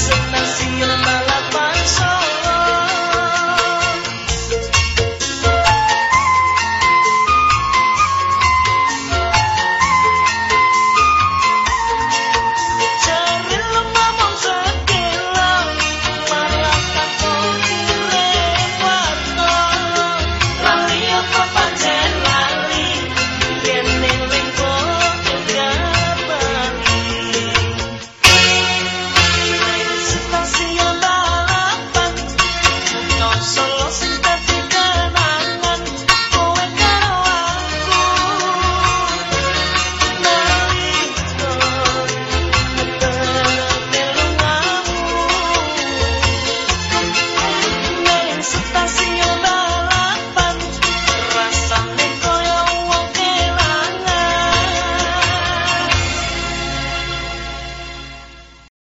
senang siang malam